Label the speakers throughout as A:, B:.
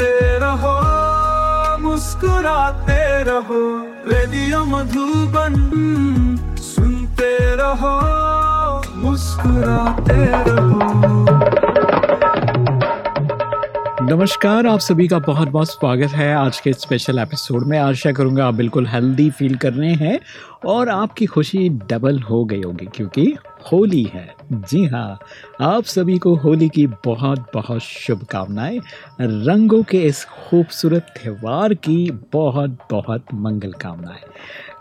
A: सुनते रहो, मुस्कुराते रहो, रेडियो मधुबन, सुनते रहो, मुस्कुराते रहो।
B: नमस्कार, आप सभी का बहुत बहुत स्वागत है आज के स्पेशल एपिसोड में। आशा करूँगा आप बिल्कुल हेल्दी फील कर रहे हैं और आपकी खुशी डबल हो गई होगी, क्योंकि होली है। जी हाँ आप सभी को होली की बहुत बहुत शुभकामनाएँ। रंगों के इस खूबसूरत त्यौहार की बहुत बहुत मंगल कामनाएँ।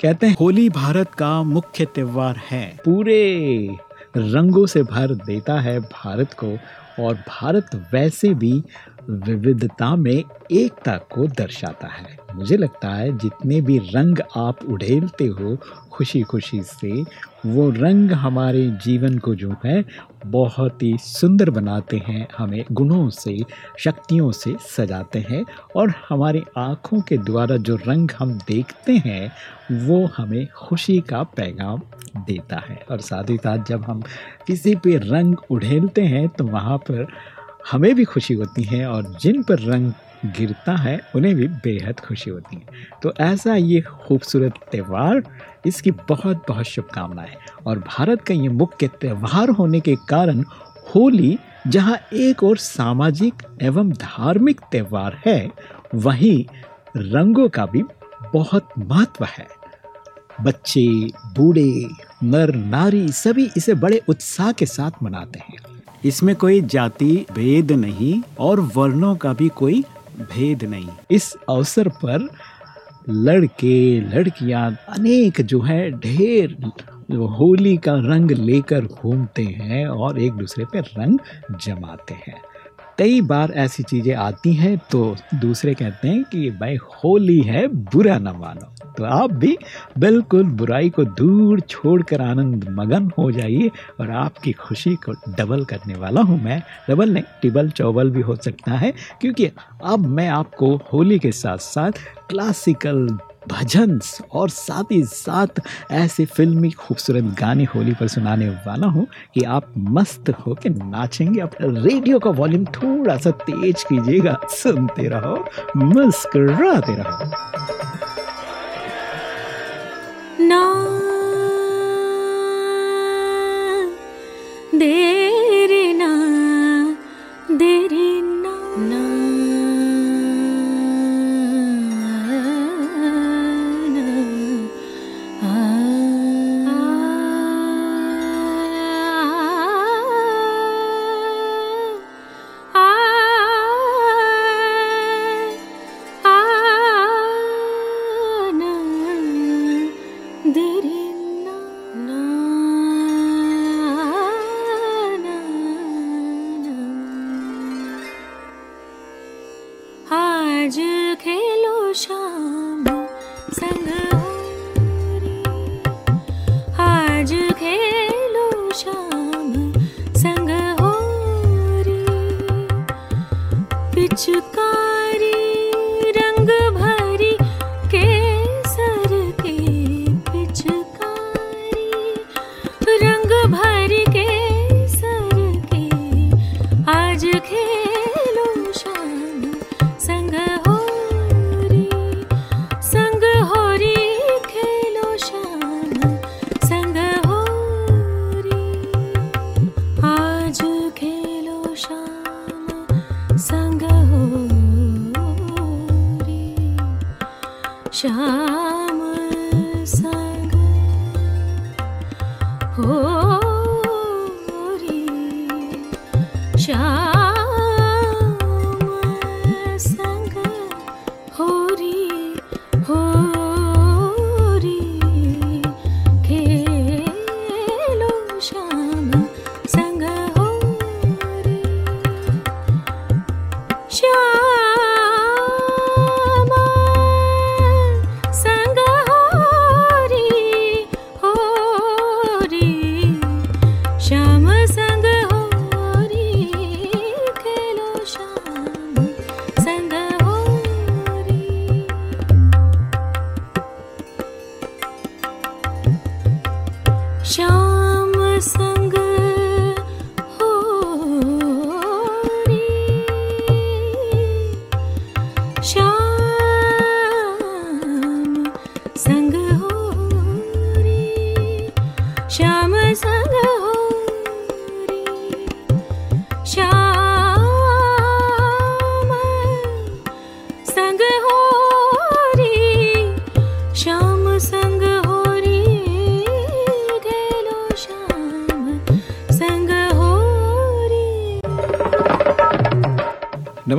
B: कहते हैं, होली भारत का मुख्य त्यौहार है। पूरे रंगों से भर देता है भारत को और भारत वैसे भी विविधता में एकता को दर्शाता है। मुझे लगता है जितने भी रंग आप उड़ेलते हो खुशी खुशी से, वो रंग हमारे जीवन को जो है, बहुत ही सुंदर बनाते हैं, हमें गुणों से, शक्तियों से सजाते हैं और हमारी आँखों के द्वारा जो रंग हम देखते हैं, वो हमें खुशी का पैगाम देता है। और साथ ही साथ जब हम किसी पे रंग उड़ेलते हैं तो वहाँ पर हमें भी खुशी होती है और जिन पर रंग गिरता है, उन्हें भी बेहद खुशी होती है। तो ऐसा ये खूबसूरत त्यौहार, इसकी बहुत बहुत शुभकामनाएँ। और भारत का ये मुख्य त्यौहार होने के कारण होली, जहाँ एक और सामाजिक एवं धार्मिक त्यौहार है, वहीं रंगों का भी बहुत महत्व है। बच्चे, बूढ़े, नर, नारी सभी इसे बड़े उत्साह के साथ मनाते हैं। इसमें कोई जाति भेद नहीं और वर्णों का भी कोई भेद नहीं। इस अवसर पर लड़के, लड़कियाँ अनेक जो है, ढेर होली का रंग लेकर घूमते हैं और एक दूसरे पे रंग जमाते हैं। कई बार ऐसी चीज़ें आती हैं तो दूसरे कहते हैं कि भाई होली है, बुरा न मानो। तो आप भी बिल्कुल बुराई को दूर छोड़कर आनंद मगन हो जाइए और आपकी खुशी को डबल करने वाला हूँ मैं। डबल नहीं, टिबल, चौबल भी हो सकता है, क्योंकि अब मैं आपको होली के साथ साथ क्लासिकल भजन और साथ ही साथ ऐसे फिल्मी खूबसूरत गाने होली पर सुनाने वाला हूँ कि आप मस्त होकर नाचेंगे। अपने रेडियो का वॉल्यूम थोड़ा सा तेज कीजिएगा, सुनते रहो, मुस्कुराते रहो।
C: ना देरी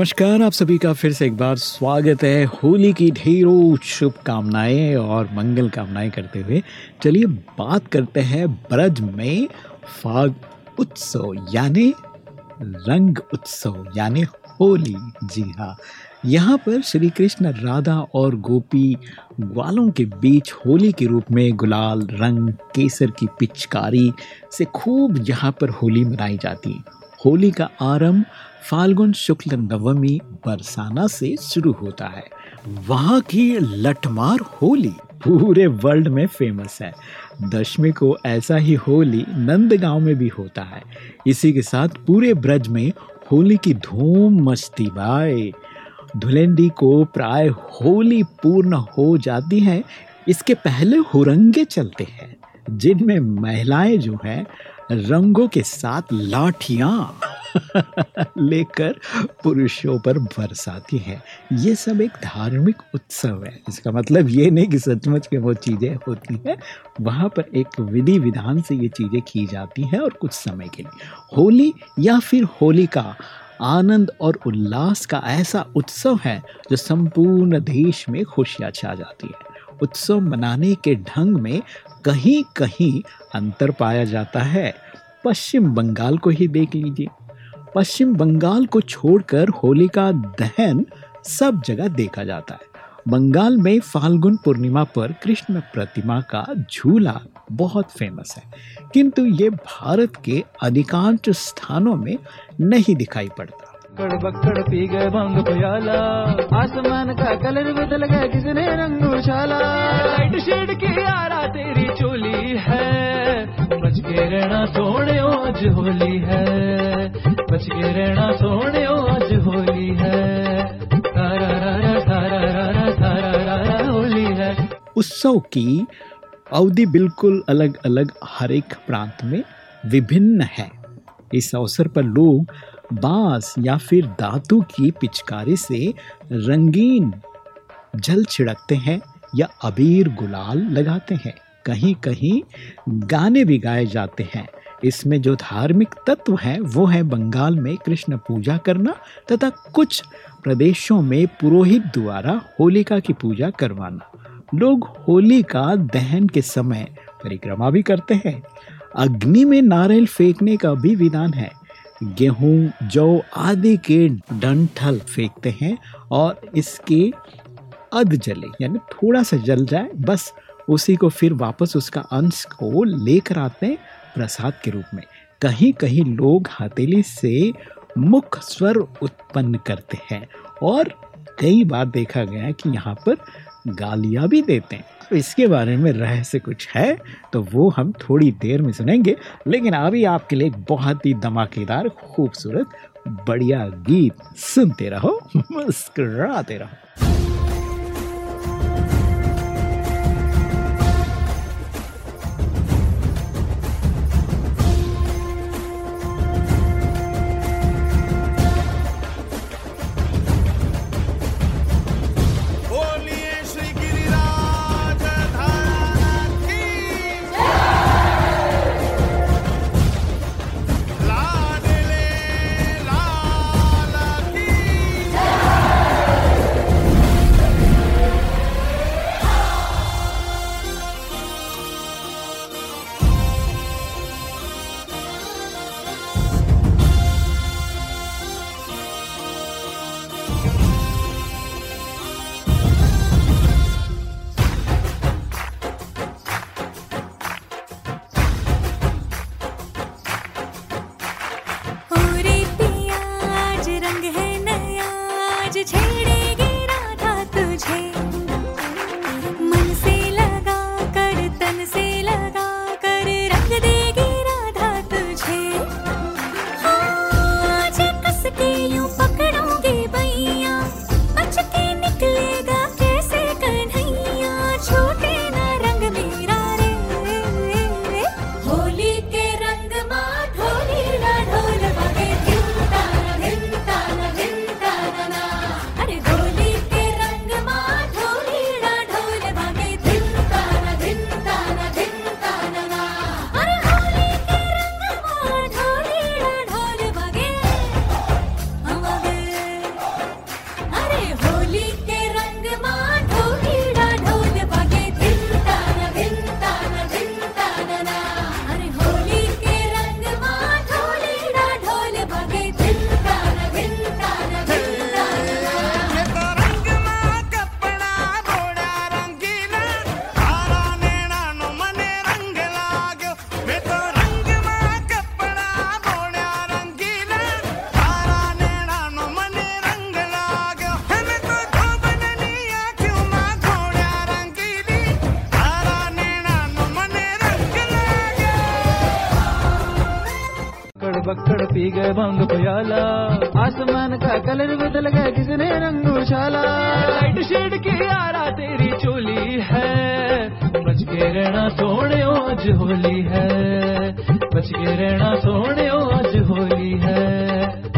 B: नमस्कार, आप सभी का फिर से एक बार स्वागत है होली की ढेरों शुभकामनाएँ और मंगल कामनाएँ करते हुए। चलिए बात करते हैं ब्रज में फाग उत्सव, यानी रंग उत्सव, यानी होली। जी हाँ यहाँ पर श्री कृष्ण, राधा और गोपी ग्वालों के बीच होली के रूप में गुलाल, रंग, केसर की पिचकारी से खूब यहाँ पर होली मनाई जाती। होली का आरंभ फाल्गुन शुक्ल नवमी बरसाना से शुरू होता है। वहाँ की लठमार होली पूरे वर्ल्ड में फ़ेमस है। दशमी को ऐसा ही होली नंदगांव में भी होता है। इसी के साथ पूरे ब्रज में होली की धूम मस्ती बाए। धुलेंडी को प्राय होली पूर्ण हो जाती है। इसके पहले हुरंगे चलते हैं, जिनमें महिलाएँ जो हैं रंगों के साथ लाठियाँ लेकर पुरुषों पर बरसाती है। ये सब एक धार्मिक उत्सव है। इसका मतलब ये नहीं कि सचमुच के वो चीज़ें होती हैं। वहाँ पर एक विधि विधान से ये चीज़ें की जाती हैं और कुछ समय के लिए। होली या फिर होली का आनंद और उल्लास का ऐसा उत्सव है जो संपूर्ण देश में खुशियाँ छा जाती है। उत्सव मनाने के ढंग में कहीं कहीं अंतर पाया जाता है। पश्चिम बंगाल को ही देख लीजिए। पश्चिम बंगाल को छोड़कर होली का दहन सब जगह देखा जाता है। बंगाल में फाल्गुन पूर्णिमा पर कृष्ण प्रतिमा का झूला बहुत फ़ेमस है। किंतु ये भारत के अधिकांश स्थानों में नहीं दिखाई पड़ता।
D: बक्कड़ बक्कड़ पी गए भंग प्याला आसमान का कलर बदल गया किसने रंग उछाला। लाइट शेड की आरा तेरी चोली है। बच के रहना सोने आज होली है। बच के रहना सोने आज होली है। तारा रा तारा रा तारा रा होली है।
B: उत्सव की अवधि बिल्कुल अलग अलग हर एक प्रांत में विभिन्न है। इस अवसर पर लोग बाँस या फिर धातु की पिचकारी से रंगीन जल छिड़कते हैं या अबीर गुलाल लगाते हैं। कहीं कहीं गाने भी गाए जाते हैं। इसमें जो धार्मिक तत्व है, वो है बंगाल में कृष्ण पूजा करना तथा कुछ प्रदेशों में पुरोहित द्वारा होलिका की पूजा करवाना। लोग होली का दहन के समय परिक्रमा भी करते हैं। अग्नि में नारियल फेंकने का भी विधान है। गेहूँ, जौ आदि के डंठल फेंकते हैं और इसके अध जले, यानी थोड़ा सा जल जाए, बस उसी को फिर वापस उसका अंश को लेकर आते हैं प्रसाद के रूप में। कहीं कहीं लोग हथेली से मुख स्वर उत्पन्न करते हैं और कई बार देखा गया है कि यहाँ पर गालियाँ भी देते हैं। अब इसके बारे में रहस्य कुछ है तो वो हम थोड़ी देर में सुनेंगे। लेकिन अभी आपके लिए बहुत ही धमाकेदार, खूबसूरत, बढ़िया गीत सुनते रहो, मुस्कराते रहो।
D: प्याला आसमान का कलर बदल गया किसने रंग उछाला? लाइट शेड की आरा तेरी चोली है। बच के रहना सोने आज होली है। बच के रहना सोने आज होली है।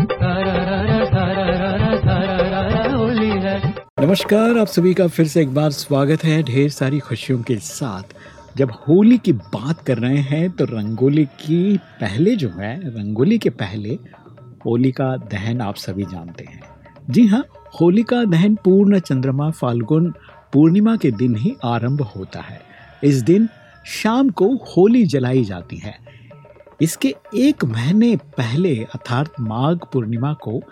D: तारा रा तारा रा तारा रा होली है।
B: नमस्कार आप सभी का फिर से एक बार स्वागत है ढेर सारी खुशियों के साथ। जब होली की बात कर रहे हैं तो रंगोली की पहले जो है रंगोली के पहले होली का दहन आप सभी जानते हैं। जी हाँ होलिका दहन पूर्ण चंद्रमा फाल्गुन पूर्णिमा के दिन ही आरंभ होता है। इस दिन शाम को होली जलाई जाती है। इसके एक महीने पहले अर्थात माघ पूर्णिमा को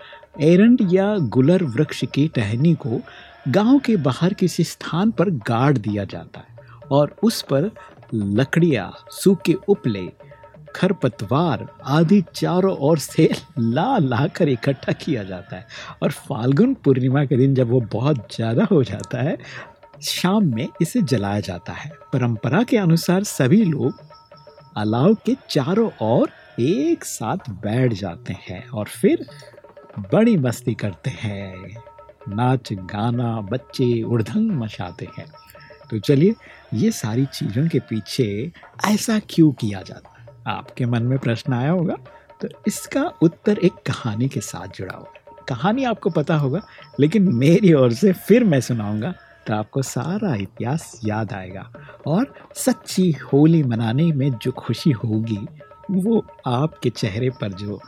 B: एरंड या गुलर वृक्ष की टहनी को गाँव के बाहर किसी स्थान पर गाड़ दिया जाता है और उस पर लकड़ियाँ सूखे उपले खरपतवार आदि चारों ओर से ला ला कर इकट्ठा किया जाता है। और फाल्गुन पूर्णिमा के दिन जब वो बहुत ज़्यादा हो जाता है, शाम में इसे जलाया जाता है। परंपरा के अनुसार सभी लोग अलाव के चारों ओर एक साथ बैठ जाते हैं और फिर बड़ी मस्ती करते हैं। नाच, गाना, बच्चे उड़धंग मचाते हैं। तो चलिए, ये सारी चीज़ों के पीछे ऐसा क्यों किया जाता है? आपके मन में प्रश्न आया होगा तो इसका उत्तर एक कहानी के साथ जुड़ा हुआ कहानी आपको पता होगा, लेकिन मेरी ओर से फिर मैं सुनाऊँगा तो आपको सारा इतिहास याद आएगा। और सच्ची होली मनाने में जो खुशी होगी, वो आपके चेहरे पर जो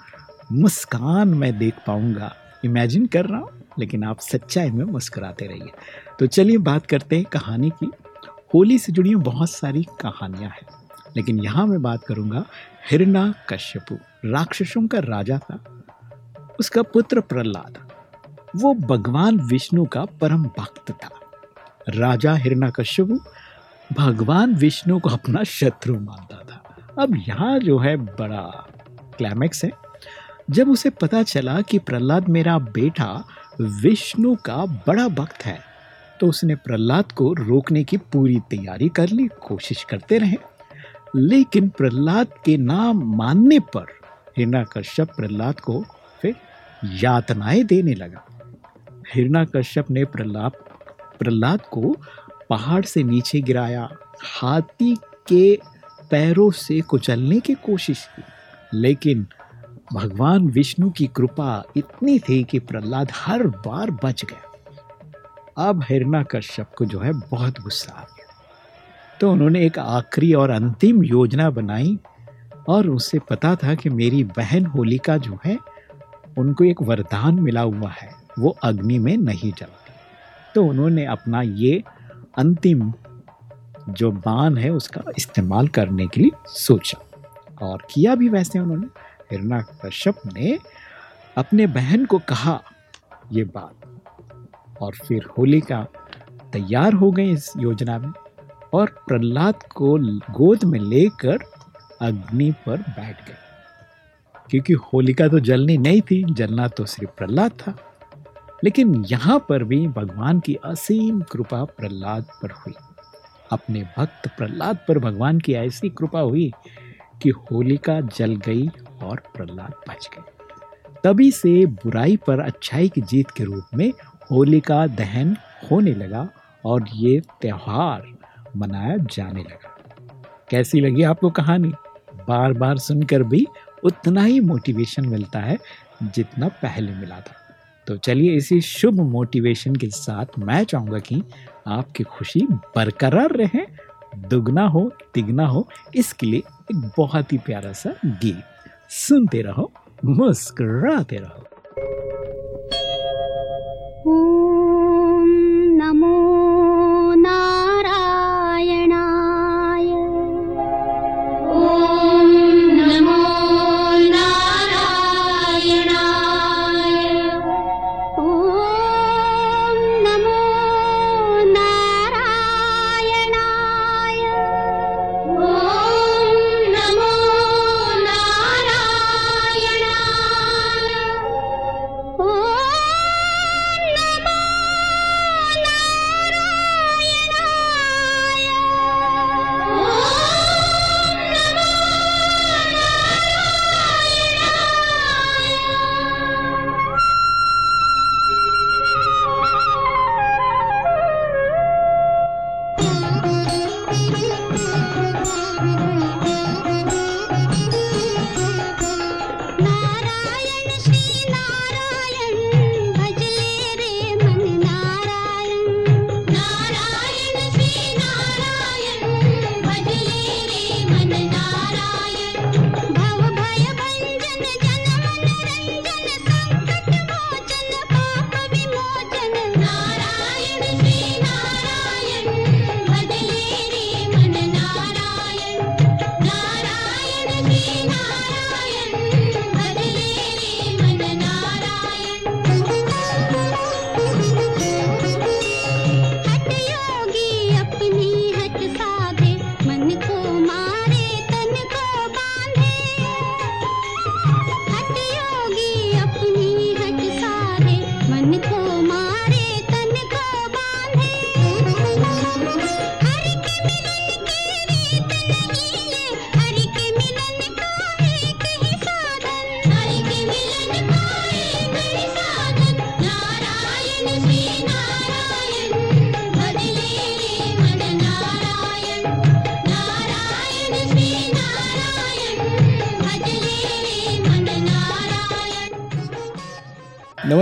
B: मुस्कान मैं देख पाऊँगा। इमेजिन कर रहा हूँ, लेकिन आप सच्चाई में मुस्कुराते रहिए। तो चलिए बात करते हैं कहानी की। होली से जुड़ी बहुत सारी कहानियाँ हैं। लेकिन यहाँ मैं बात करूँगा हिरना कश्यपु, राक्षसों का राजा था। उसका पुत्र प्रहलाद, वो भगवान विष्णु का परम भक्त था। राजा हिरना कश्यपु भगवान विष्णु को अपना शत्रु मानता था। अब यहाँ जो है बड़ा क्लाइमैक्स है। जब उसे पता चला कि प्रहलाद मेरा बेटा विष्णु का बड़ा भक्त है तो उसने प्रहलाद को रोकने की पूरी तैयारी कर ली, कोशिश करते रहे। लेकिन प्रहलाद के नाम मानने पर हिरणाकश्यप प्रहलाद को फिर यातनाएँ देने लगा। हिरणाकश्यप ने प्रहलाद प्रहलाद को पहाड़ से नीचे गिराया, हाथी के पैरों से कुचलने की कोशिश की। लेकिन भगवान विष्णु की कृपा इतनी थी कि प्रहलाद हर बार बच गया। अब हिरणा कश्यप को जो है बहुत गुस्सा आ गया। तो उन्होंने एक आखिरी और अंतिम योजना बनाई और उसे पता था कि मेरी बहन होलिका जो है, उनको एक वरदान मिला हुआ है, वो अग्नि में नहीं जलती तो उन्होंने अपना ये अंतिम जो बाण है, उसका इस्तेमाल करने के लिए सोचा और किया भी वैसे उन्होंने। हिरणा कश्यप ने अपने बहन को कहा ये बात और फिर होलिका तैयार हो गई इस योजना में। और प्रहलाद को गोद में लेकर अग्नि पर बैठ गए। क्योंकि होलिका तो जलनी नहीं थी, जलना तो सिर्फ़ प्रहलाद था। लेकिन यहाँ पर भी भगवान की असीम कृपा प्रहलाद पर हुई। अपने भक्त प्रहलाद पर भगवान की ऐसी कृपा हुई कि होलिका जल गई और प्रहलाद बच गए। तभी से बुराई पर अच्छाई की जीत के रूप में होलिका दहन होने लगा और ये त्यौहार मनाया जाने लगा। कैसी लगी आपको कहानी? बार बार सुनकर भी उतना ही मोटिवेशन मिलता है जितना पहले मिला था। तो चलिए इसी शुभ मोटिवेशन के साथ मैं चाहूँगा कि आपकी खुशी बरकरार रहे, दुगना हो, तिगना हो, इसके लिए एक बहुत ही प्यारा सा गीत। सुनते रहो, मुस्कुराते रहो।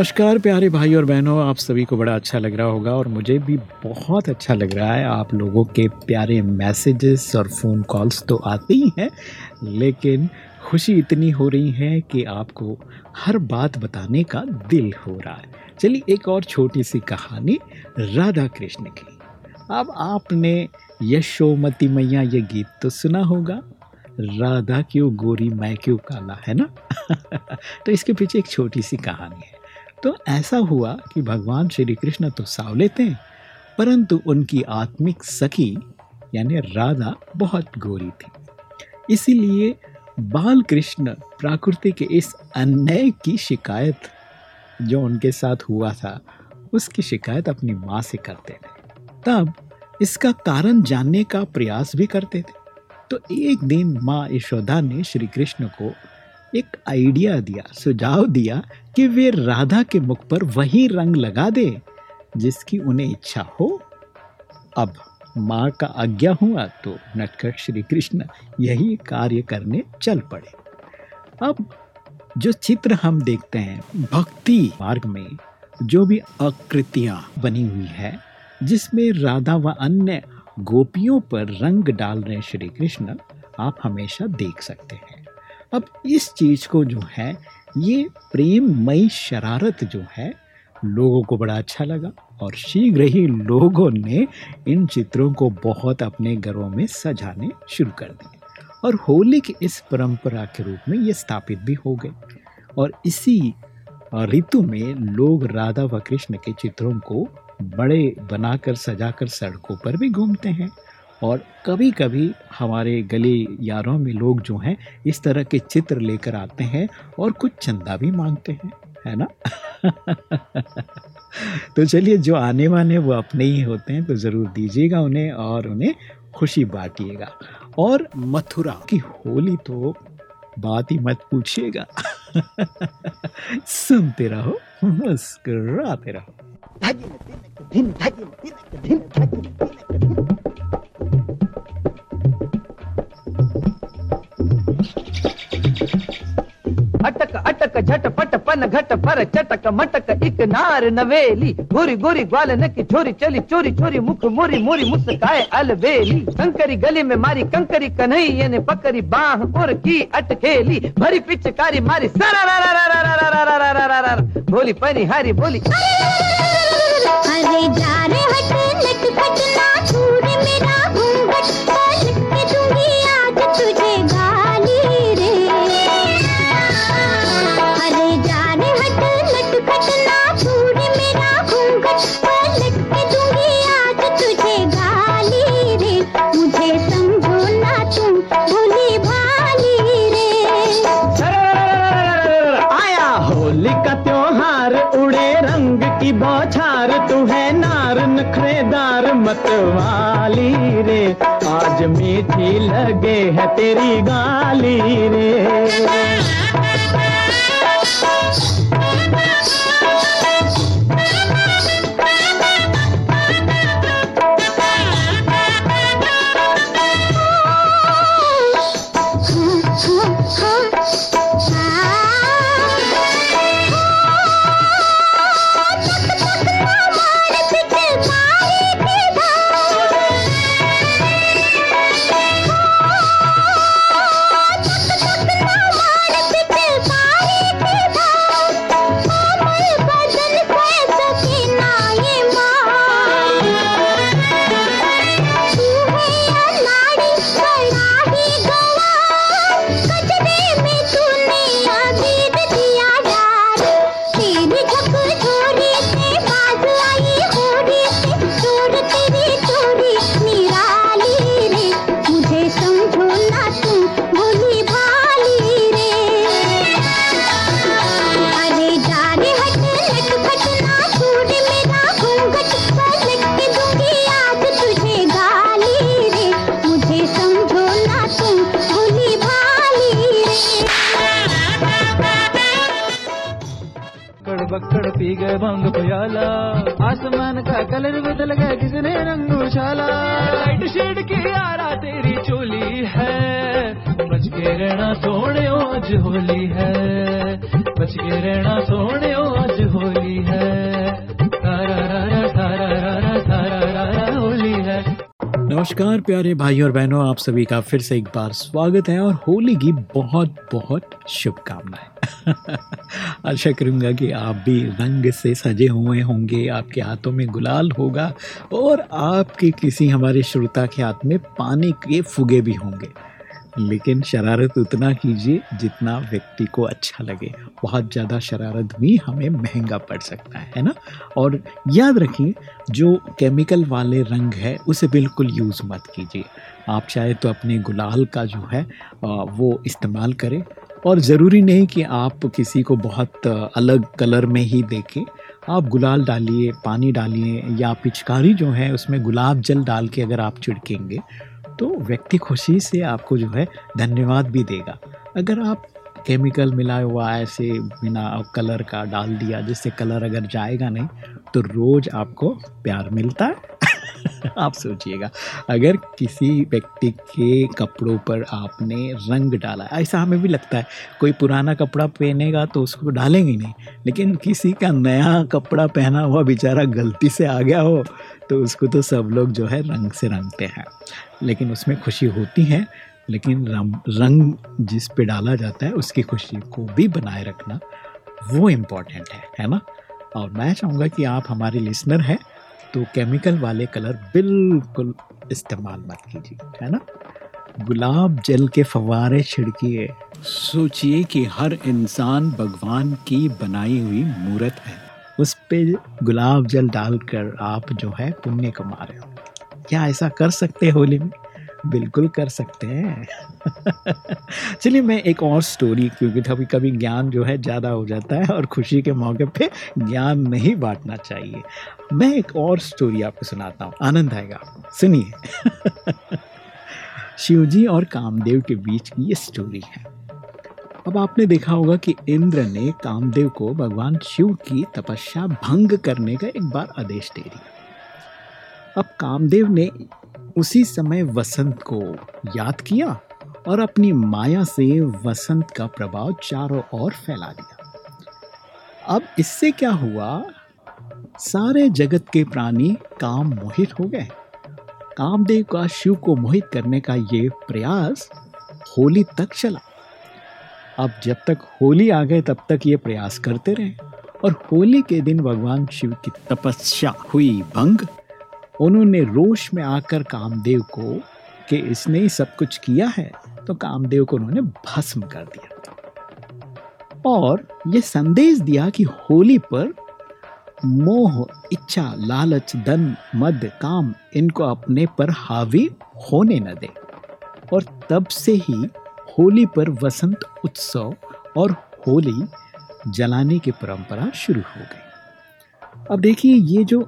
B: नमस्कार, प्यारे भाई और बहनों। आप सभी को बड़ा अच्छा लग रहा होगा और मुझे भी बहुत अच्छा लग रहा है। आप लोगों के प्यारे मैसेजेस और फ़ोन कॉल्स तो आते ही हैं, लेकिन खुशी इतनी हो रही है कि आपको हर बात बताने का दिल हो रहा है। चलिए एक और छोटी सी कहानी राधा कृष्ण की। अब आपने यशोमती मैया ये गीत तो सुना होगा। राधा क्यों गोरी, मैं क्यों काला, है ना? तो इसके पीछे एक छोटी सी कहानी है। तो ऐसा हुआ कि भगवान श्री कृष्ण तो सावले थे परंतु उनकी आत्मिक सखी, यानी राधा, बहुत गोरी थी। इसीलिए बाल कृष्ण प्राकृति के इस अन्याय की शिकायत जो उनके साथ हुआ था, उसकी शिकायत अपनी माँ से करते थे। तब इसका कारण जानने का प्रयास भी करते थे। तो एक दिन माँ यशोदा ने श्री कृष्ण को एक आइडिया दिया, सुझाव दिया कि वे राधा के मुख पर वही रंग लगा दे, जिसकी उन्हें इच्छा हो। अब माँ का आज्ञा हुआ तो नटखट श्री कृष्ण यही कार्य करने चल पड़े। अब जो चित्र हम देखते हैं, भक्ति मार्ग में जो भी आकृतियाँ बनी हुई है, जिसमें राधा व अन्य गोपियों पर रंग डाल रहे श्री कृष्ण, आप हमेशा देख सकते हैं। अब इस चीज़ को जो है, ये प्रेममयी शरारत जो है, लोगों को बड़ा अच्छा लगा और शीघ्र ही लोगों ने इन चित्रों को बहुत अपने घरों में सजाने शुरू कर दिए। और होली की इस परंपरा के रूप में ये स्थापित भी हो गए। और इसी ऋतु में लोग राधा व कृष्ण के चित्रों को बड़े बनाकर, सजाकर सड़कों पर भी घूमते हैं। और कभी कभी हमारे गले यारों में लोग जो हैं, इस तरह के चित्र लेकर आते हैं और कुछ चंदा भी मांगते हैं, है ना? तो चलिए, जो आने वाले वो अपने ही होते हैं तो ज़रूर दीजिएगा उन्हें और उन्हें खुशी बांटिएगा। और मथुरा की होली तो बात ही मत पूछिएगा। सुनते रहो, मुस्कुराते रहो।
E: अटक अटक झट पट पन, घट, पर, चटक, मटक इक नार नवेली। गोरी गोरी, ग्वाल, नकी, छोरी, चली, चोरी चोरी मुख, मोरी मोरी, मुस्काए, अलवेली। कंकरी, गली में मारी, कंकरी कन्हैया ने पकड़ी बाह और की, अटकेली। भरी, पिचकारी, मारी सारा बोली पनी हारी बोली
F: हरे जा रे हट लट पट ना दूर मेरा घूंघट
E: मीठी लगे है तेरी गाली रे। आसमान का कलर बदल गया, किसने रंग उछाला? लाइट शेड की आरा तेरी चोली है। बच के रहना सोने आज होली है। बच के रहना सोने आज होली
B: नमस्कार, प्यारे भाई और बहनों, आप सभी का फिर से एक बार स्वागत है और होली की बहुत बहुत शुभकामनाएँ। आशा करूँगा कि आप भी रंग से सजे हुए होंगे, आपके हाथों में गुलाल होगा और आपके किसी हमारे श्रोता के हाथ में पानी के फुगे भी होंगे। लेकिन शरारत उतना कीजिए जितना व्यक्ति को अच्छा लगे। बहुत ज़्यादा शरारत भी हमें महँगा पड़ सकता है है ना? और याद रखिए, जो केमिकल वाले रंग है, उसे बिल्कुल यूज़ मत कीजिए। आप चाहे तो अपने गुलाल का जो है वो इस्तेमाल करें। और ज़रूरी नहीं कि आप किसी को बहुत अलग कलर में ही देखें। आप गुलाल डालिए, पानी डालिए, या पिचकारी जो है, उसमें गुलाब जल डाल के अगर आप छिड़केंगे तो व्यक्ति खुशी से आपको जो है धन्यवाद भी देगा। अगर आप केमिकल मिला हुआ ऐसे बिना कलर का डाल दिया, जिससे कलर अगर जाएगा नहीं तो रोज़ आपको प्यार मिलता है। आप सोचिएगा, अगर किसी व्यक्ति के कपड़ों पर आपने रंग डाला, ऐसा हमें भी लगता है, कोई पुराना कपड़ा पहनेगा तो उसको डालेंगे नहीं, लेकिन किसी का नया कपड़ा पहना हुआ बेचारा गलती से आ गया हो तो उसको तो सब लोग जो है रंग से रंगते हैं। लेकिन उसमें खुशी होती है लेकिन रंग जिस पे डाला जाता है उसकी खुशी को भी बनाए रखना वो इंपॉर्टेंट है है ना? और मैं चाहूँगा कि आप हमारे लिसनर हैं तो केमिकल वाले कलर बिल्कुल इस्तेमाल मत कीजिए है ना? गुलाब जल के फवारे छिड़किए। सोचिए कि हर इंसान भगवान की बनाई हुई मूर्त है। उस पे गुलाब जल डालकर आप जो है पुण्य कमा रहे हो। क्या ऐसा कर सकते हैं होली में? बिल्कुल कर सकते हैं। चलिए मैं एक और स्टोरी क्योंकि कभी कभी ज्ञान जो है ज़्यादा हो जाता है और खुशी के मौके पे ज्ञान नहीं बांटना चाहिए। मैं एक और स्टोरी आपको सुनाता हूँ। आनंद आएगा आपको। सुनिए। शिवजी और कामदेव के बीच की ये स्टोरी है। अब आपने देखा होगा कि इंद्र ने कामदेव को भगवान शिव की तपस्या भंग करने का एक बार आदेश दे दिया। अब कामदेव ने उसी समय वसंत को याद किया और अपनी माया से वसंत का प्रभाव चारों ओर फैला दिया। अब इससे क्या हुआ? सारे जगत के प्राणी काम मोहित हो गए। कामदेव का शिव को मोहित करने का ये प्रयास होली तक चला। अब जब तक होली आ गए, तब तक ये प्रयास करते रहे। और होली के दिन भगवान शिव की तपस्या हुई, भंग उन्होंने रोष में आकर कामदेव को कि इसने सब कुछ किया है तो कामदेव को उन्होंने भस्म कर दिया। और ये संदेश दिया कि होली पर मोह, इच्छा, लालच, धन, मद, काम, इनको अपने पर हावी होने न दे। और तब से ही होली पर वसंत उत्सव और होली जलाने की परंपरा शुरू हो गई। अब देखिए, ये जो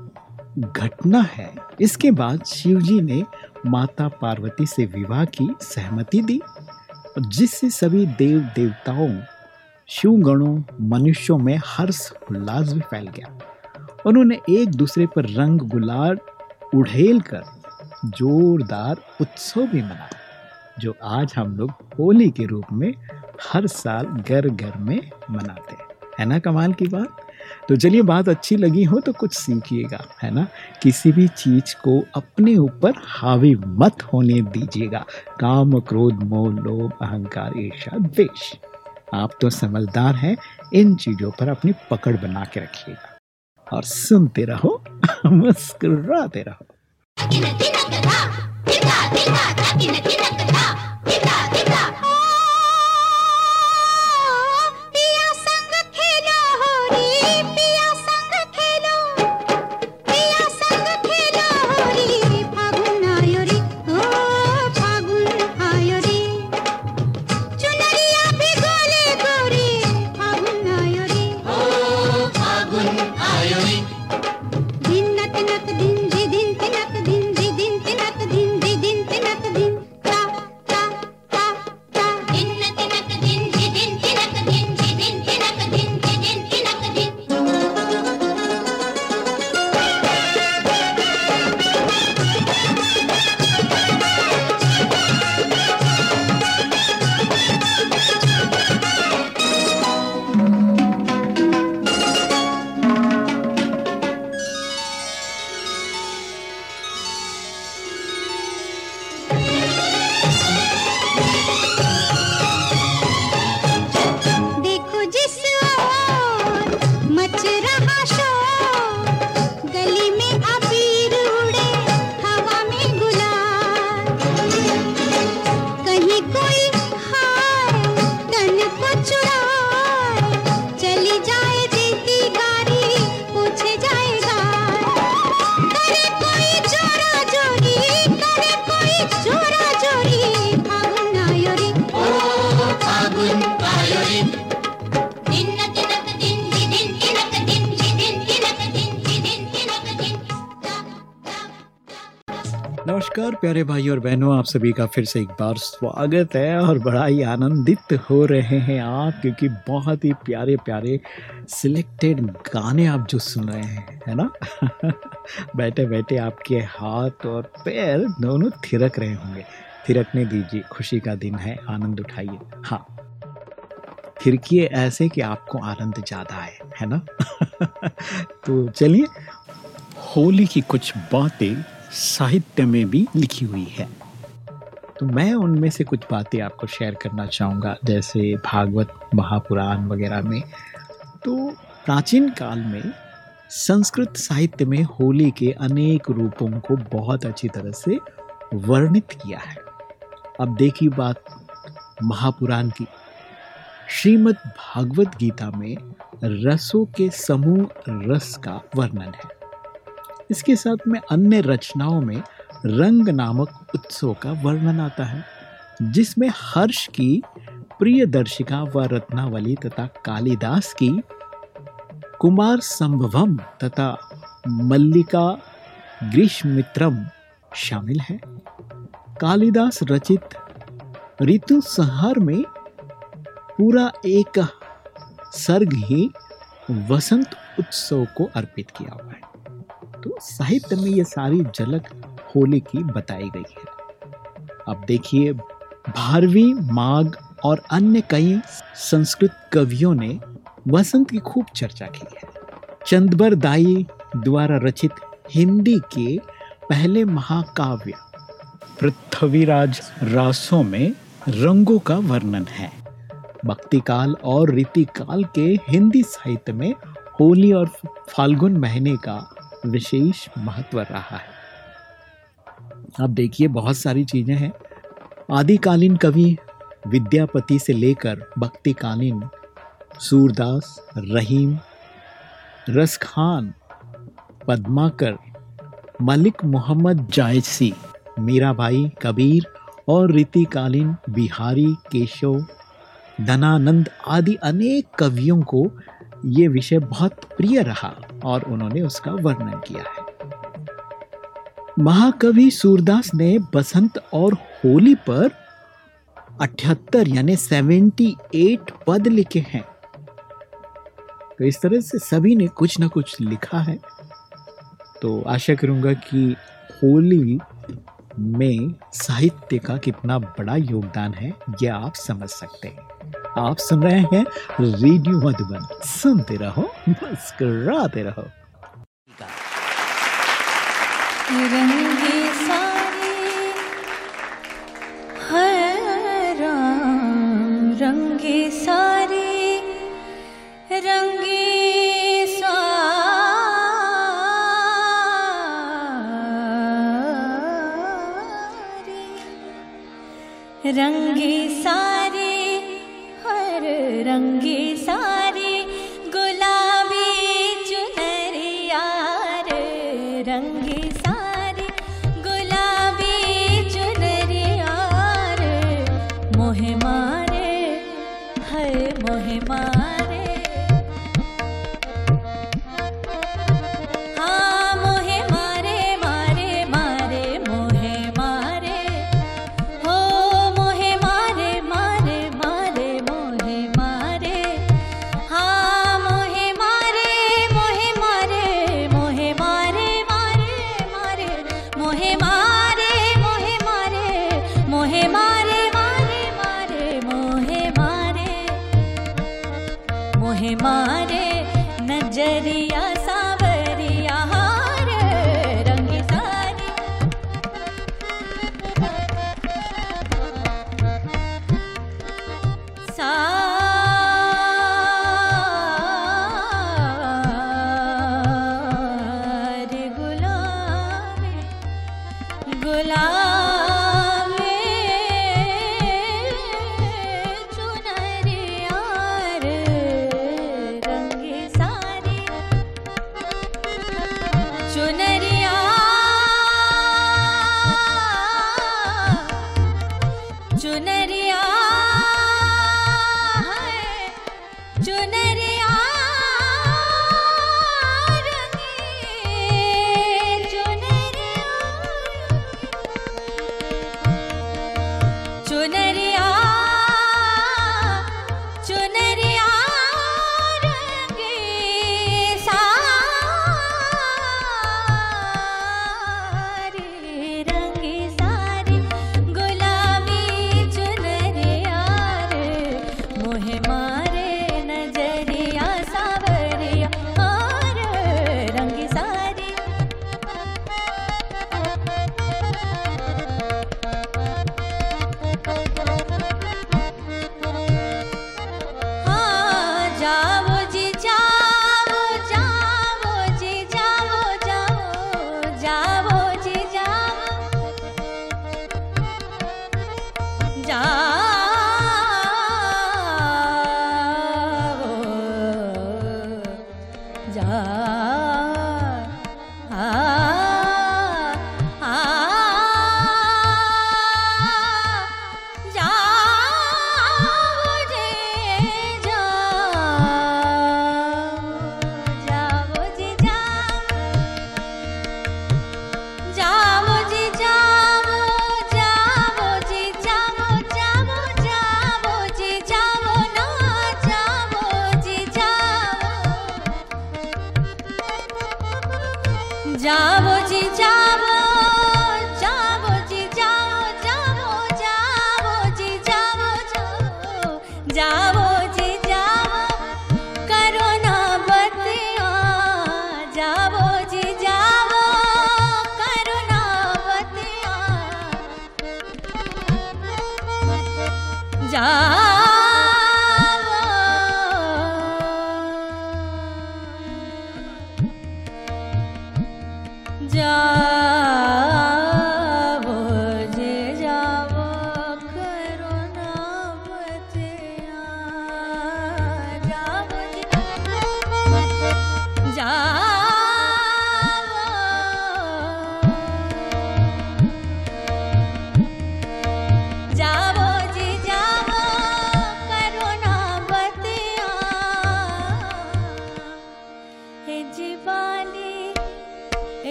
B: घटना है। इसके बाद शिवजी ने माता पार्वती से विवाह की सहमति दी, जिससे सभी देव देवताओं शिव गणों मनुष्यों में हर्ष उल्लास भी फैल गया। उन्होंने एक दूसरे पर रंग गुलाल उड़ेल कर जोरदार उत्सव भी मनाया, जो आज हम लोग होली के रूप में हर साल घर घर में मनाते हैं। है ना कमाल की बात? तो चलिए बात अच्छी लगी हो तो कुछ सीखिएगा है ना किसी भी चीज़ को अपने ऊपर हावी मत होने दीजिएगा काम क्रोध मोह लोभ अहंकार ईर्षा द्वेष आप तो समझदार हैं इन चीज़ों पर अपनी पकड़ बना के रखिएगा और सुनते रहो मुस्कुराते रहो प्यारे भाई और बहनों, आप सभी का फिर से एक बार स्वागत है और बड़ा ही आनंदित हो रहे हैं आप, क्योंकि बहुत ही प्यारे प्यारे सिलेक्टेड गाने आप जो सुन रहे हैं, है ना? बैठे बैठे आपके हाथ और पैर दोनों थिरक रहे होंगे। थिरकने दीजिए, खुशी का दिन है, आनंद उठाइए। हाँ। थिरकिए ऐसे कि आपको आनंद ज़्यादा आए, है ना? तो चलिए, होली की कुछ बातें साहित्य में भी लिखी हुई है। तो मैं उनमें से कुछ बातें आपको शेयर करना चाहूँगा, जैसे भागवत, महापुराण वगैरह में। तो प्राचीन काल में संस्कृत साहित्य में होली के अनेक रूपों को बहुत अच्छी तरह से वर्णित किया है। अब देखिए बात महापुराण की। श्रीमद् भागवत गीता में रसों के समूह रस का वर्णन है। इसके साथ में अन्य रचनाओं में रंग नामक उत्सव का वर्णन आता है, जिसमें हर्ष की प्रिय दर्शिका व रत्नावली तथा कालिदास की, कुमार संभवम तथा मल्लिका ग्रीष्मित्रम शामिल है। कालिदास रचित ऋतु संहार में पूरा एक सर्ग ही वसंत उत्सव को अर्पित किया हुआ है। तो साहित्य में ये सारी झलक होली की बताई गई है। अब देखिए, भारवी, माघ और अन्य कई संस्कृत कवियों ने वसंत की खूब चर्चा की है। चंदबर दाई द्वारा रचित हिंदी के पहले महाकाव्य पृथ्वीराज रासों में रंगों का वर्णन है। भक्ति काल और रीति काल के हिंदी साहित्य में होली और फाल्गुन महीने का विशेष महत्व रहा है। अब देखिए, बहुत सारी चीज़ें हैं। आदिकालीन कवि विद्यापति से लेकर भक्तिकालीन सूरदास, रहीम, रसखान, पद्माकर, मलिक मोहम्मद जायसी, मीराबाई कबीर और रीतिकालीन बिहारी केशव, धनानंद आदि अनेक कवियों को ये विषय बहुत प्रिय रहा और उन्होंने उसका वर्णन किया है। महाकवि सूरदास ने बसंत और होली पर अठहत्तर यानी सेवेंटी एट पद लिखे हैं। तो इस तरह से सभी ने कुछ ना कुछ लिखा है। तो आशा करूँगा कि होली में साहित्य का कितना बड़ा योगदान है, यह आप समझ सकते हैं। आप सुन रहे हैं रेडियो मधुबन। सुनते रहो मुस्कुराते रहो।
C: Koca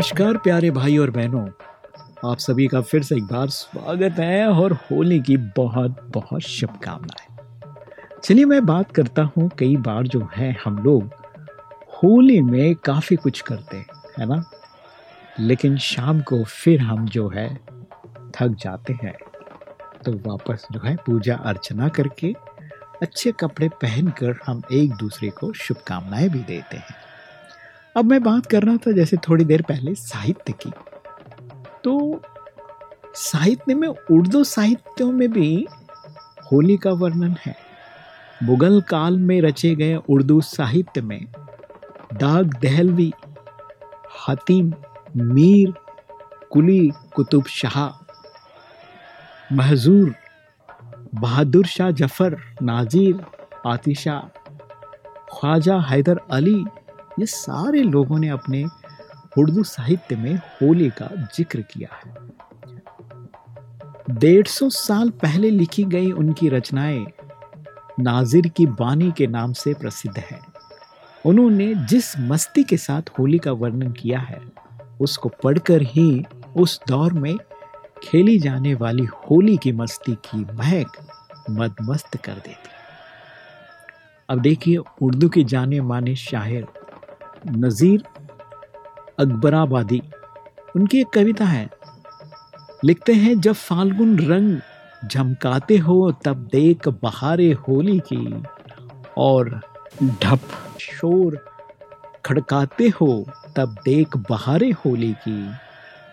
B: नमस्कार प्यारे भाई और बहनों। आप सभी का फिर से एक बार स्वागत है और होली की बहुत बहुत शुभकामनाएँ। चलिए मैं बात करता हूँ, कई बार जो है हम लोग, होली में काफ़ी कुछ करते हैं, है ना? लेकिन शाम को फिर हम जो है, थक जाते हैं। तो वापस जो है, पूजा अर्चना करके अच्छे कपड़े पहनकर हम एक दूसरे को शुभकामनाएँ भी देते हैं। अब मैं बात कर रहा था जैसे थोड़ी देर पहले साहित्य की। तो साहित्य में उर्दू साहित्यों में भी होली का वर्णन है। मुगल काल में रचे गए उर्दू साहित्य में दाग दहलवी, हतीम, मीर, कुली, कुतुब शाह, महजूर, बहादुर शाह ज़फ़र, नाजीर, आतिशा, ख्वाजा हैदर अली ये सारे लोगों ने अपने उर्दू साहित्य में होली का ज़िक्र किया है। डेढ़ सौ साल पहले लिखी गई उनकी रचनाएँ नाजिर की बानी के नाम से प्रसिद्ध है। उन्होंने जिस मस्ती के साथ होली का वर्णन किया है, उसको पढ़कर ही उस दौर में खेली जाने वाली होली की मस्ती की महक मदमस्त कर देती। अब देखिए उर्दू के जाने माने शायर नज़ीर अकबराबादी। उनकी एक कविता है। लिखते हैं, जब फाल्गुन रंग झमकाते हो, तब देख बहारे होली की और ढप शोर खड़काते हो, तब देख बहारे होली की।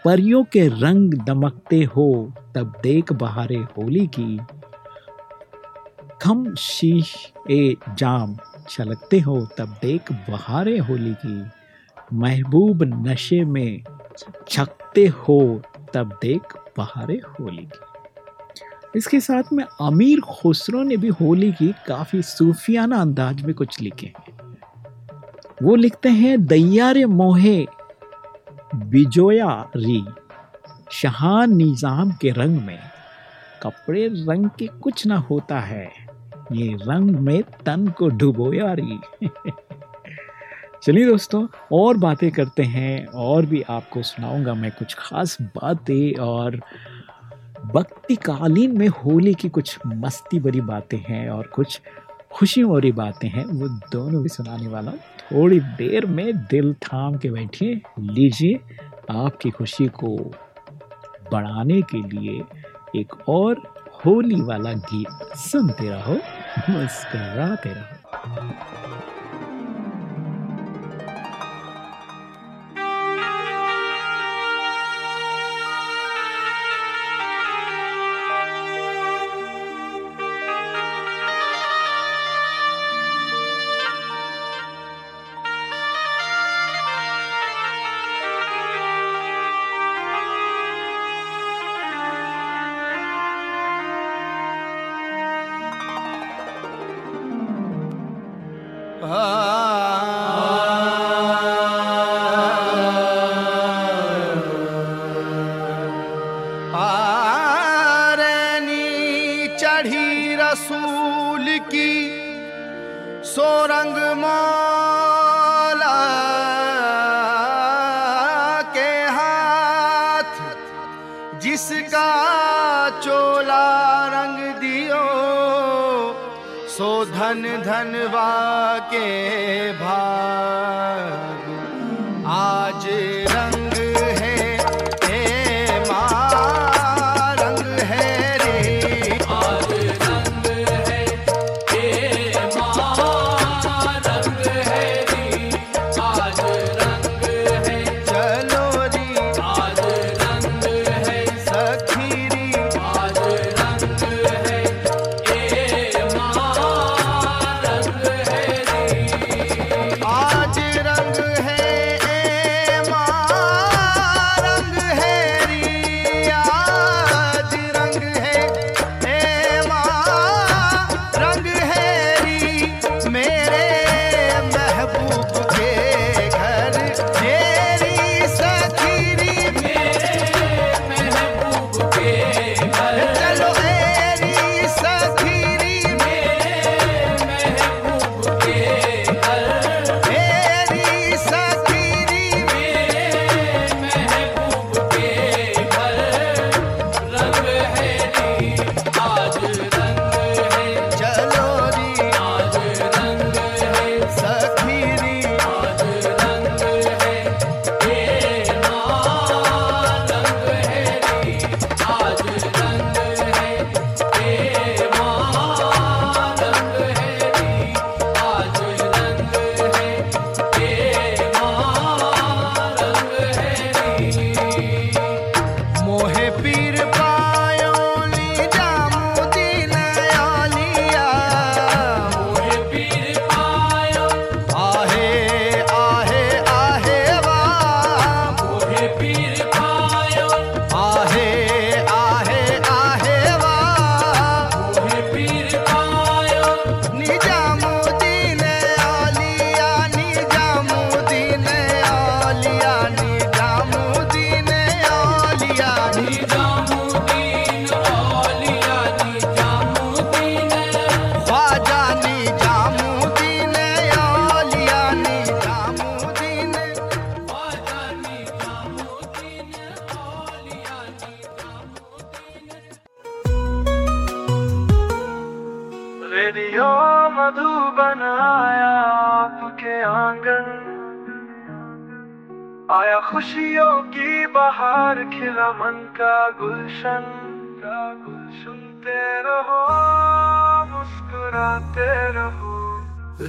B: परियों के रंग दमकते हो, तब देख बहारे होली की। खम शीश ए जाम छलकते हो तब देख बहारे होली की। महबूब नशे में छकते हो तब देख बहारे होली की। इसके साथ में अमीर खुसरो ने भी होली की काफ़ी सूफियाना अंदाज में कुछ लिखे हैं। वो लिखते हैं, दैयारे मोहे बिजोया री शाह निज़ाम के रंग में, कपड़े रंग के कुछ ना होता है। ये रंग में तन को डुबो यारी।
G: चलिए दोस्तों, और बातें करते हैं, और भी आपको सुनाऊँगा मैं कुछ खास बातें, और भक्ति कालीन में होली की कुछ मस्ती भरी बातें हैं, और कुछ खुशियों वाली बातें हैं, वो दोनों भी सुनाने वाला हूँ। थोड़ी देर में दिल थाम के बैठिए, लीजिए आपकी खुशी को बढ़ाने के लिए एक और होली वाला गीत सुनते रहो। मुस्कराते रहो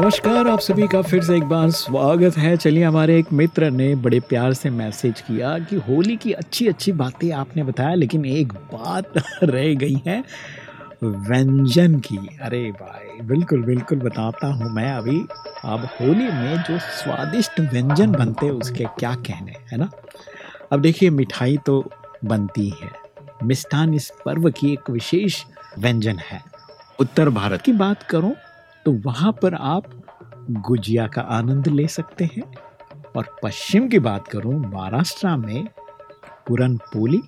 G: नमस्कार, आप सभी का फिर से एक बार स्वागत है। चलिए, हमारे एक मित्र ने बड़े प्यार से मैसेज किया कि होली की अच्छी अच्छी बातें आपने बताया, लेकिन एक बात रह गई है,
B: व्यंजन की। अरे भाई, बिल्कुल बिल्कुल बताता हूँ मैं अभी। अब होली में जो स्वादिष्ट व्यंजन बनते हैं, उसके क्या कहने है ना? अब देखिए, मिठाई तो बनती है। मिष्ठान इस पर्व की एक विशेष व्यंजन है। उत्तर भारत की बात करूँ तो वहाँ पर आप गुजिया का आनंद ले सकते हैं। और पश्चिम की बात करूँ, महाराष्ट्र में पुरन पोली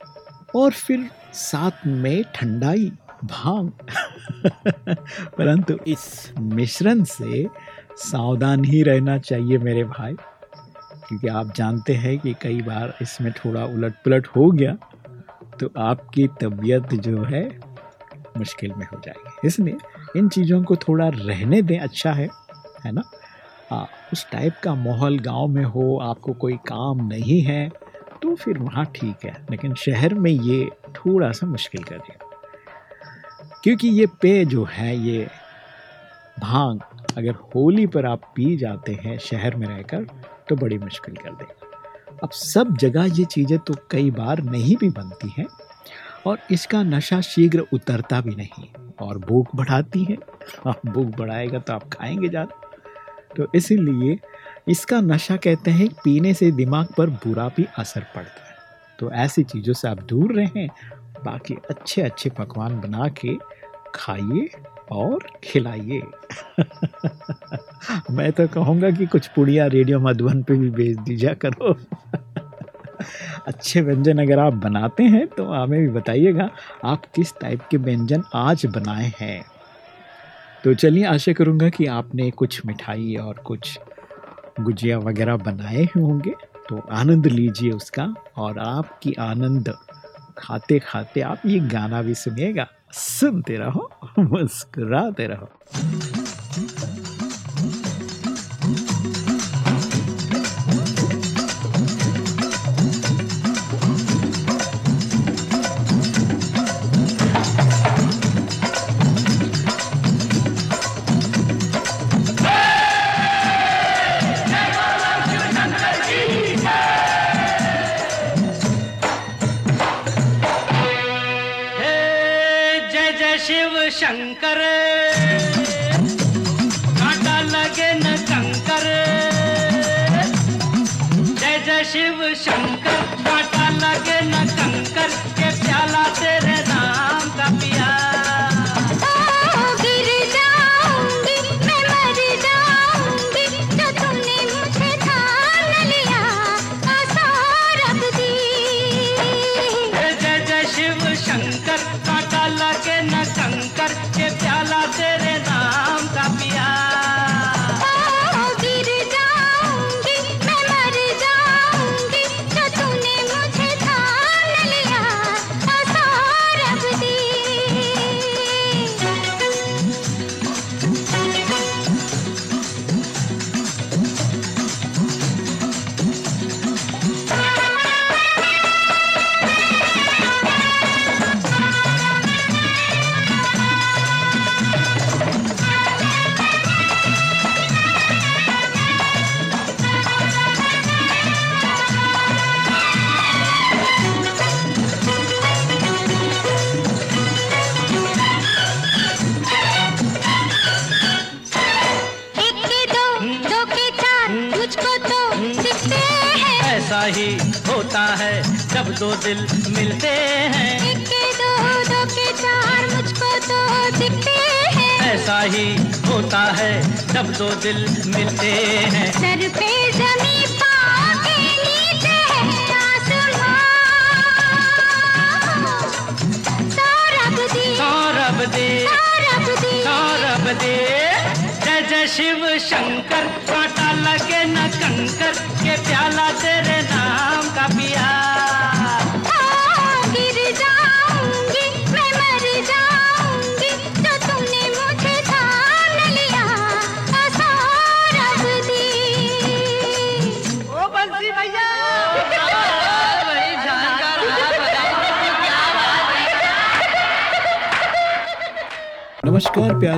B: और फिर साथ में ठंडाई, भाँग। परंतु इस मिश्रण से सावधान ही रहना चाहिए मेरे भाई, क्योंकि आप जानते हैं कि कई बार इसमें थोड़ा उलट पुलट हो गया तो आपकी तबीयत जो है, मुश्किल में हो जाएगी। इसलिए इन चीज़ों को थोड़ा रहने दें अच्छा है है ना? हाँ उस टाइप का माहौल गाँव में हो, आपको कोई काम नहीं है तो फिर वहाँ ठीक है, लेकिन शहर में ये थोड़ा सा मुश्किल कर दिया। क्योंकि ये पेय जो है, ये भाँग, अगर होली पर आप पी जाते हैं शहर में रहकर तो बड़ी मुश्किल कर देगा। अब सब जगह ये चीज़ें तो कई बार नहीं भी बनती हैं और इसका नशा शीघ्र उतरता भी नहीं। और भूख बढ़ाती है। आप भूख बढ़ाएगा तो आप खाएँगे ज़्यादा। तो इसीलिए इसका नशा कहते हैं, पीने से दिमाग पर बुरा भी असर पड़ता है। तो ऐसी चीज़ों से आप दूर रहें, बाकी अच्छे अच्छे पकवान बना के खाइए और खिलाइए। मैं तो कहूँगा कि कुछ पुड़िया रेडियो मधुबन पे भी भेज दीजिए करो। अच्छे व्यंजन अगर आप बनाते हैं तो हमें भी बताइएगा आप किस टाइप के व्यंजन आज बनाए हैं। तो चलिए, आशा करूँगा कि आपने कुछ मिठाई और कुछ गुजिया वगैरह बनाए होंगे तो आनंद लीजिए उसका और आपकी आनंद खाते खाते आप ये गाना भी सुनिएगा। सुनते रहो, मुस्कुराते रहो।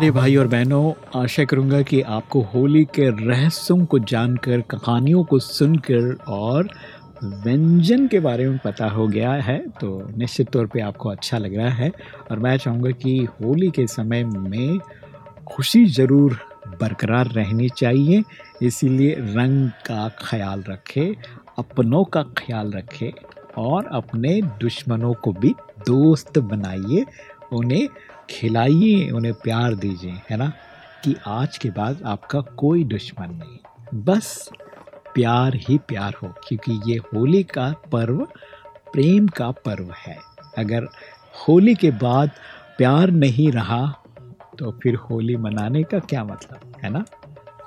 B: प्यारे भाई और बहनों, आशा करूँगा कि आपको होली के रहस्यों को जानकर, कहानियों को सुनकर और व्यंजन के बारे में पता हो गया है तो निश्चित तौर पे आपको अच्छा लग रहा है। और मैं चाहूँगा कि होली के समय में खुशी ज़रूर बरकरार रहनी चाहिए, इसीलिए रंग का ख्याल रखें, अपनों का ख्याल रखें और अपने दुश्मनों को भी दोस्त बनाइए, उन्हें खिलाइए, उन्हें प्यार दीजिए, है ना? कि आज के बाद आपका कोई दुश्मन नहीं। बस प्यार ही प्यार हो, क्योंकि ये होली का पर्व प्रेम का पर्व है। अगर होली के बाद प्यार नहीं रहा तो फिर होली मनाने का क्या मतलब है ना?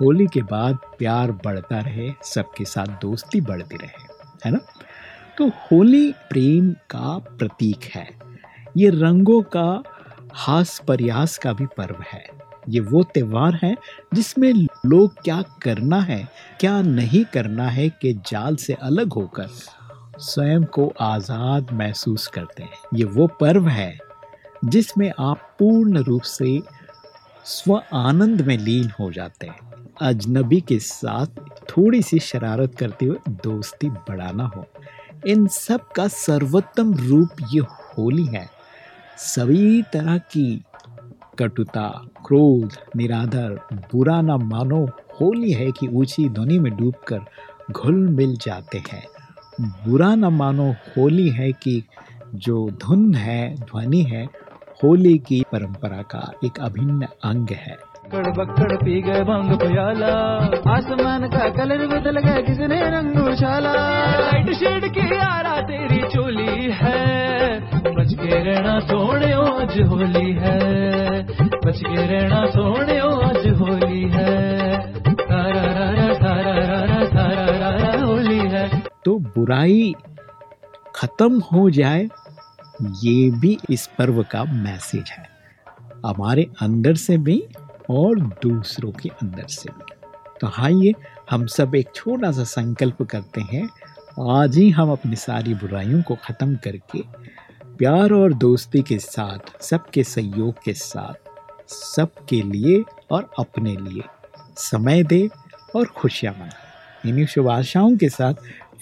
B: होली के बाद प्यार बढ़ता रहे, सबके साथ दोस्ती बढ़ती रहे, है ना? तो होली प्रेम का प्रतीक है। ये रंगों का हास प्रयास का भी पर्व है। ये वो त्यौहार है जिसमें लोग क्या करना है, क्या नहीं करना है के जाल से अलग होकर स्वयं को आज़ाद महसूस करते हैं। ये वो पर्व है जिसमें आप पूर्ण रूप से स्व आनंद में लीन हो जाते हैं। अजनबी के साथ थोड़ी सी शरारत करते हुए दोस्ती बढ़ाना हो। इन सब का सर्वोत्तम रूप ये होली है। सभी तरह की कटुता क्रोध निरादर बुरा न मानो होली है कि ऊँची ध्वनि में डूबकर घुल मिल जाते हैं। बुरा न मानो होली है कि जो धुन है ध्वनि है होली की परंपरा का एक अभिन्न अंग है।
D: कड़बक्कड़ पी गए भंग प्याला आसमान का कलर बदल गया किसने रंग उछाला? लाइट शेड की आरा रहना सोने आज होली है। बच के रहना सोने आज होली है। है।
B: तो बुराई खत्म हो जाए, ये भी इस पर्व का मैसेज है। हमारे अंदर से भी और दूसरों के अंदर से भी। तो आइए हम सब एक छोटा सा संकल्प करते हैं। आज ही हम अपनी सारी बुराइयों को ख़त्म करके प्यार और दोस्ती के साथ, सबके सहयोग के साथ, सबके लिए और अपने लिए। समय दे और खुशियाँ मना। इन्हीं शुभ आशाओं के साथ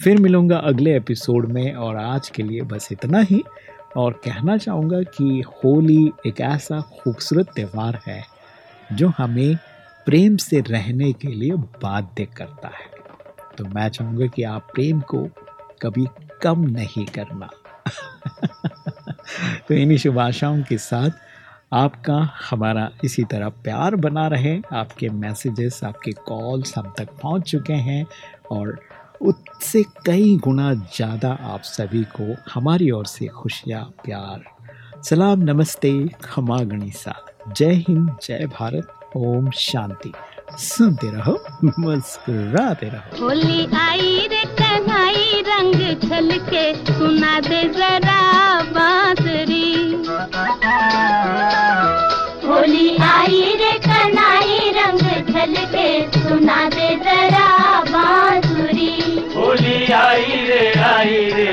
B: फिर मिलूँगा अगले एपिसोड में और आज के लिए बस इतना ही। और कहना चाहूँगा कि होली एक ऐसा खूबसूरत त्यौहार है, जो हमें प्रेम से रहने के लिए बाध्य करता है। तो मैं चाहूँगा कि आप प्रेम को कभी कम नहीं करना। तो इन्हीं शुभ आशाओं के साथ आपका हमारा इसी तरह प्यार बना रहे, आपके मैसेजेस आपके कॉल्स हम तक पहुँच चुके हैं और उससे कई गुना ज़्यादा आप सभी को हमारी ओर से खुशियाँ, प्यार। सलाम, नमस्ते, खमा गणिसा। जय हिंद, जय भारत, ओम शांति। सुनते रहो मुस्कुराते रहो।
E: होली आई रे कन्हई रंग छलके सुना दे जरा बांसुरी। होली आई रे कन्हई रंग छलके सुना दे जरा बांसुरी।
H: होली आई रे आई रे।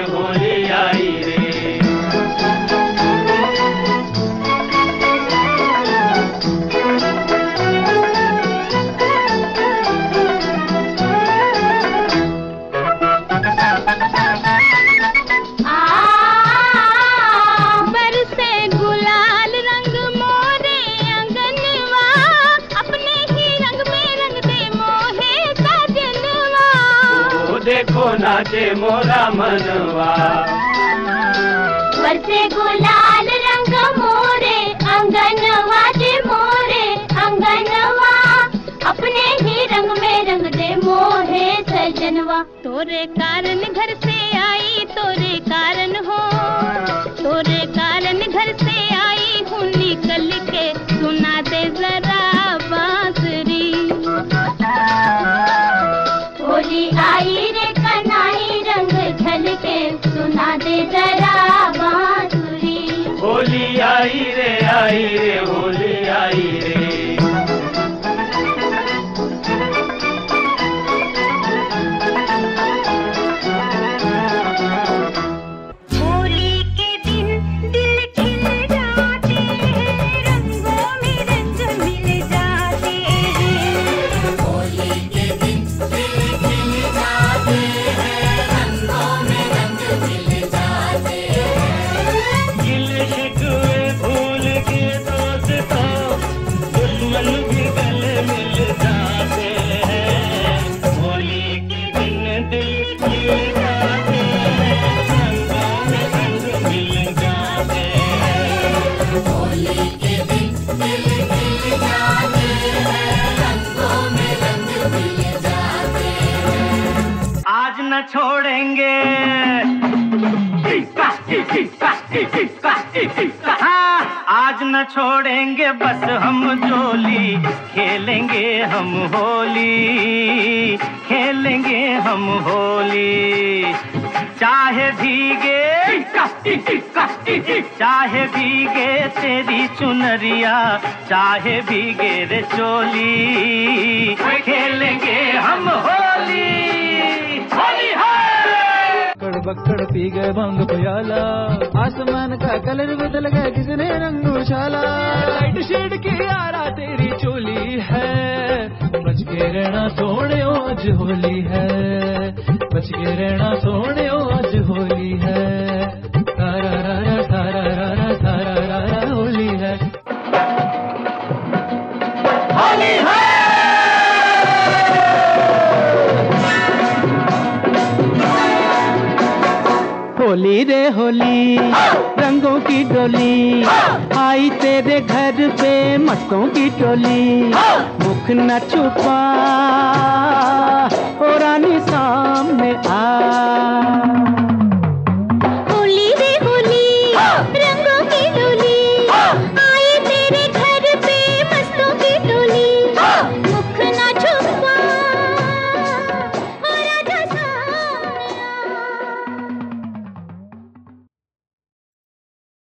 H: नाचे मोरा मनवा।
E: बरसे गुलाल रंग मोरे, अंगनवा दे मोरे, अंगनवा। अपने ही रंग में रंग दे मोहे सजनवा। तोरे कारण घर से
H: छोड़ेंगे। हाँ, आज न छोड़ेंगे बस हम जोली खेलेंगे हम होली खेलेंगे हम होली। चाहे भीगे चाहे भीगे तेरी चुनरिया चाहे भीगे रे चोली। खेलेंगे हम होली।
D: बक्कड़ पी गए भंग प्याला। आसमान का कलर बदल गया किसने रंग उछाला। लाइट शेड की आरा तेरी चोली है। बच के रहना सोने आज होली है। बच के रहना सोने आज होली है। तारा रा रा तारा रा रा तारा रा रा होली है!
F: आई रे होली, रंगों की डोली, आई तेरे घर पे मस्तों की टोली, मुख न छुपा और रानी सामने आ।